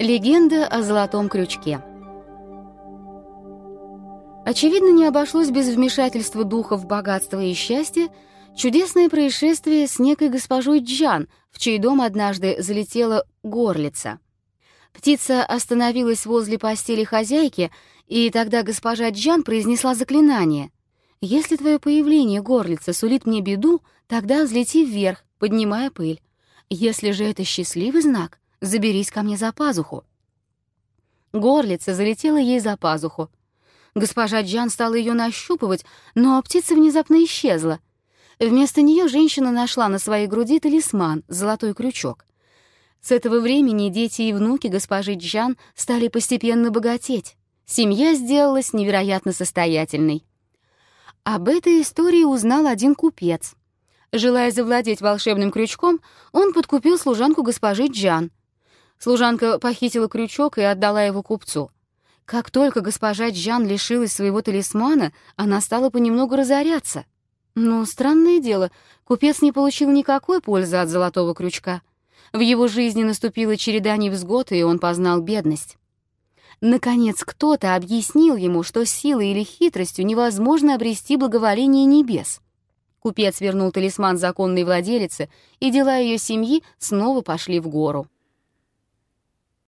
Легенда о золотом крючке. Очевидно, не обошлось без вмешательства духов богатства и счастья чудесное происшествие с некой госпожой Джан, в чей дом однажды залетела горлица. Птица остановилась возле постели хозяйки, и тогда госпожа Джан произнесла заклинание. «Если твое появление, горлица, сулит мне беду, тогда взлети вверх, поднимая пыль. Если же это счастливый знак — заберись ко мне за пазуху». Горлица залетела ей за пазуху. Госпожа Джан стала ее нащупывать, но птица внезапно исчезла. Вместо нее женщина нашла на своей груди талисман, золотой крючок. С этого времени дети и внуки госпожи Джан стали постепенно богатеть. Семья сделалась невероятно состоятельной. Об этой истории узнал один купец. Желая завладеть волшебным крючком, он подкупил служанку госпожи Джан. Служанка похитила крючок и отдала его купцу. Как только госпожа Джан лишилась своего талисмана, она стала понемногу разоряться. Но странное дело, купец не получил никакой пользы от золотого крючка. В его жизни наступила череда невзгод, и он познал бедность. Наконец, кто-то объяснил ему, что силой или хитростью невозможно обрести благоволение небес. Купец вернул талисман законной владелице, и дела ее семьи снова пошли в гору.